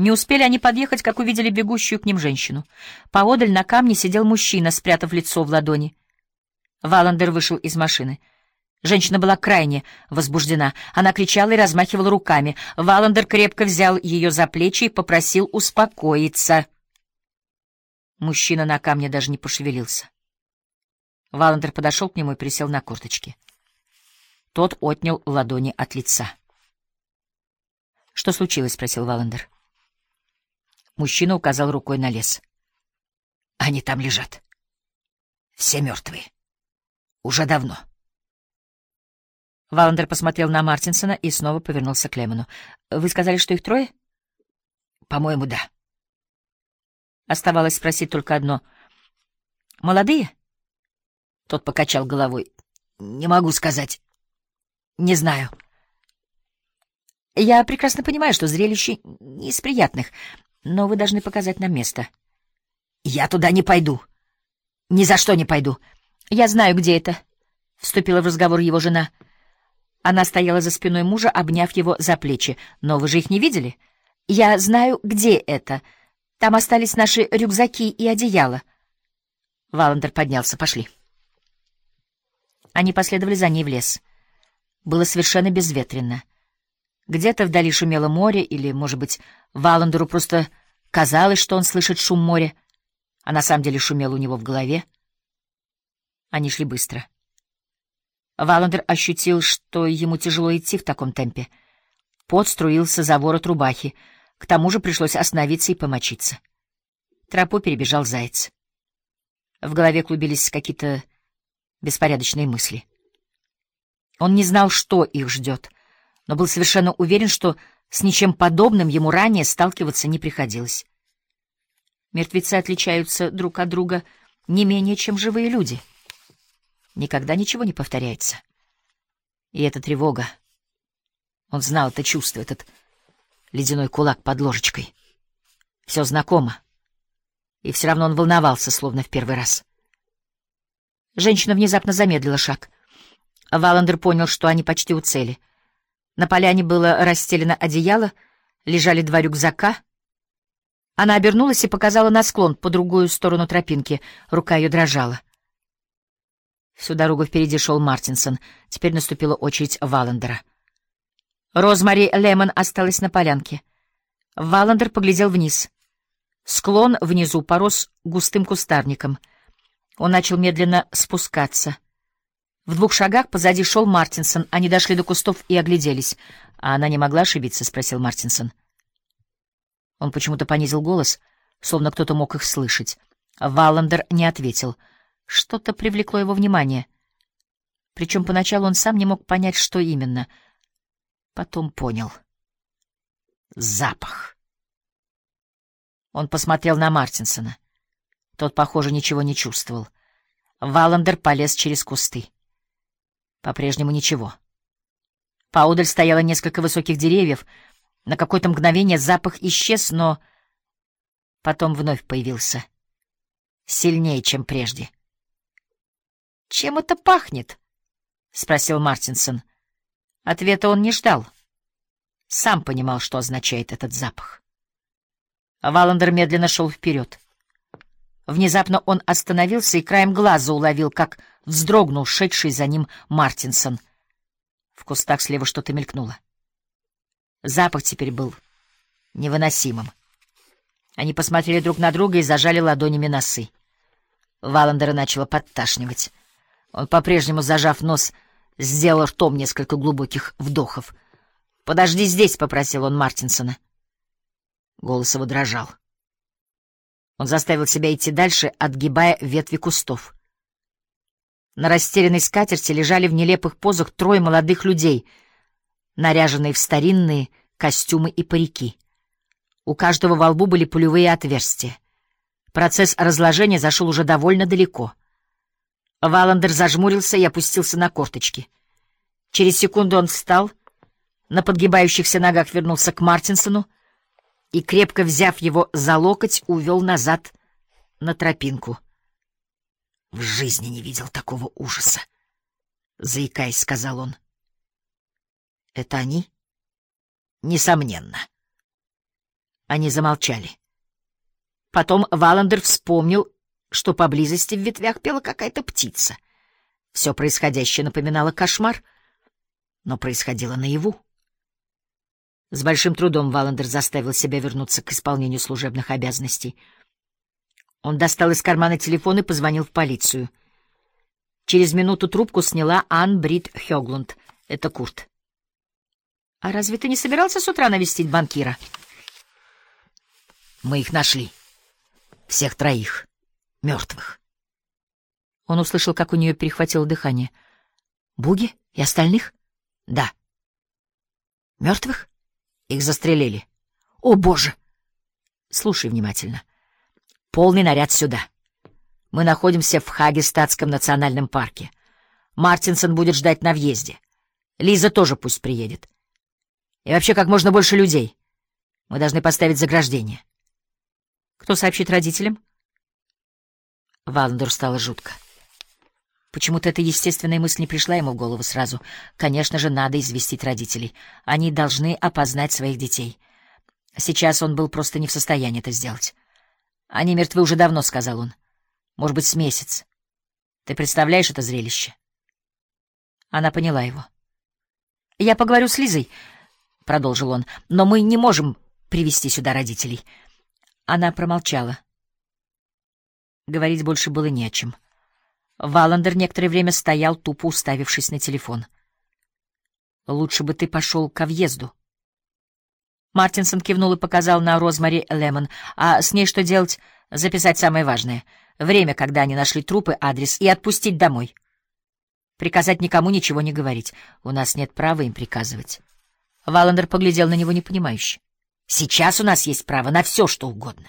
Не успели они подъехать, как увидели бегущую к ним женщину. Поодаль на камне сидел мужчина, спрятав лицо в ладони. Валандер вышел из машины. Женщина была крайне возбуждена. Она кричала и размахивала руками. Валандер крепко взял ее за плечи и попросил успокоиться. Мужчина на камне даже не пошевелился. Валандер подошел к нему и присел на корточки. Тот отнял ладони от лица. — Что случилось? — спросил Валандер. Мужчина указал рукой на лес. — Они там лежат. Все мертвые. Уже давно. Валандер посмотрел на Мартинсона и снова повернулся к Лемону. — Вы сказали, что их трое? — По-моему, да. Оставалось спросить только одно. — Молодые? Тот покачал головой. — Не могу сказать. Не знаю. Я прекрасно понимаю, что зрелище не из приятных, но вы должны показать нам место. Я туда не пойду. Ни за что не пойду. Я знаю, где это, — вступила в разговор его жена. Она стояла за спиной мужа, обняв его за плечи. Но вы же их не видели? Я знаю, где это. Там остались наши рюкзаки и одеяло. Валандер поднялся. Пошли. Они последовали за ней в лес. Было совершенно безветренно. Где-то вдали шумело море, или, может быть, Валандеру просто казалось, что он слышит шум моря, а на самом деле шумело у него в голове. Они шли быстро. Валандер ощутил, что ему тяжело идти в таком темпе. Пот струился за ворот рубахи, к тому же пришлось остановиться и помочиться. Тропу перебежал заяц. В голове клубились какие-то беспорядочные мысли. Он не знал, что их ждет, но был совершенно уверен, что с ничем подобным ему ранее сталкиваться не приходилось. Мертвецы отличаются друг от друга не менее, чем живые люди. Никогда ничего не повторяется. И эта тревога. Он знал это чувство, этот ледяной кулак под ложечкой. Все знакомо. И все равно он волновался, словно в первый раз. Женщина внезапно замедлила шаг — Валандер понял, что они почти у цели. На поляне было расстелено одеяло, лежали два рюкзака. Она обернулась и показала на склон по другую сторону тропинки. Рука ее дрожала. Всю дорогу впереди шел Мартинсон. Теперь наступила очередь Валандера. Розмари Лемон осталась на полянке. Валандер поглядел вниз. Склон внизу порос густым кустарником. Он начал медленно спускаться — в двух шагах позади шел Мартинсон. Они дошли до кустов и огляделись. «А она не могла ошибиться?» — спросил Мартинсон. Он почему-то понизил голос, словно кто-то мог их слышать. Валандер не ответил. Что-то привлекло его внимание. Причем поначалу он сам не мог понять, что именно. Потом понял. Запах. Он посмотрел на Мартинсона. Тот, похоже, ничего не чувствовал. Валандер полез через кусты. По-прежнему ничего. Поодаль стояло несколько высоких деревьев. На какое-то мгновение запах исчез, но потом вновь появился. Сильнее, чем прежде. «Чем это пахнет?» — спросил Мартинсон. Ответа он не ждал. Сам понимал, что означает этот запах. Валандер медленно шел вперед. Внезапно он остановился и краем глаза уловил, как вздрогнул шедший за ним Мартинсон. В кустах слева что-то мелькнуло. Запах теперь был невыносимым. Они посмотрели друг на друга и зажали ладонями носы. Валандера начало подташнивать. Он, по-прежнему зажав нос, сделал ртом несколько глубоких вдохов. «Подожди здесь», — попросил он Мартинсона. Голос его дрожал. Он заставил себя идти дальше, отгибая ветви кустов. На растерянной скатерти лежали в нелепых позах трое молодых людей, наряженные в старинные костюмы и парики. У каждого во лбу были пулевые отверстия. Процесс разложения зашел уже довольно далеко. Валандер зажмурился и опустился на корточки. Через секунду он встал, на подгибающихся ногах вернулся к Мартинсону, и, крепко взяв его за локоть, увел назад на тропинку. В жизни не видел такого ужаса, — заикаясь, сказал он. — Это они? — Несомненно. Они замолчали. Потом Валандер вспомнил, что поблизости в ветвях пела какая-то птица. Все происходящее напоминало кошмар, но происходило наяву. С большим трудом Валандер заставил себя вернуться к исполнению служебных обязанностей. Он достал из кармана телефон и позвонил в полицию. Через минуту трубку сняла Ан Брит Хёглунд. Это Курт. «А разве ты не собирался с утра навестить банкира?» «Мы их нашли. Всех троих. Мертвых». Он услышал, как у нее перехватило дыхание. «Буги и остальных?» «Да». «Мертвых?» Их застрелили. О, боже! Слушай внимательно. Полный наряд сюда. Мы находимся в Хагестатском национальном парке. Мартинсон будет ждать на въезде. Лиза тоже пусть приедет. И вообще как можно больше людей. Мы должны поставить заграждение. Кто сообщит родителям? Вандур стало жутко. Почему-то эта естественная мысль не пришла ему в голову сразу. Конечно же, надо известить родителей. Они должны опознать своих детей. Сейчас он был просто не в состоянии это сделать. «Они мертвы уже давно», — сказал он. «Может быть, с месяц. Ты представляешь это зрелище?» Она поняла его. «Я поговорю с Лизой», — продолжил он, — «но мы не можем привести сюда родителей». Она промолчала. Говорить больше было не о чем. Валандер некоторое время стоял, тупо уставившись на телефон. «Лучше бы ты пошел ко въезду». Мартинсон кивнул и показал на Розмари Лемон. «А с ней что делать? Записать самое важное. Время, когда они нашли трупы, адрес, и отпустить домой. Приказать никому ничего не говорить. У нас нет права им приказывать». Валандер поглядел на него непонимающе. «Сейчас у нас есть право на все, что угодно».